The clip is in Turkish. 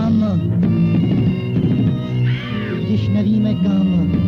کام دشنری میں کام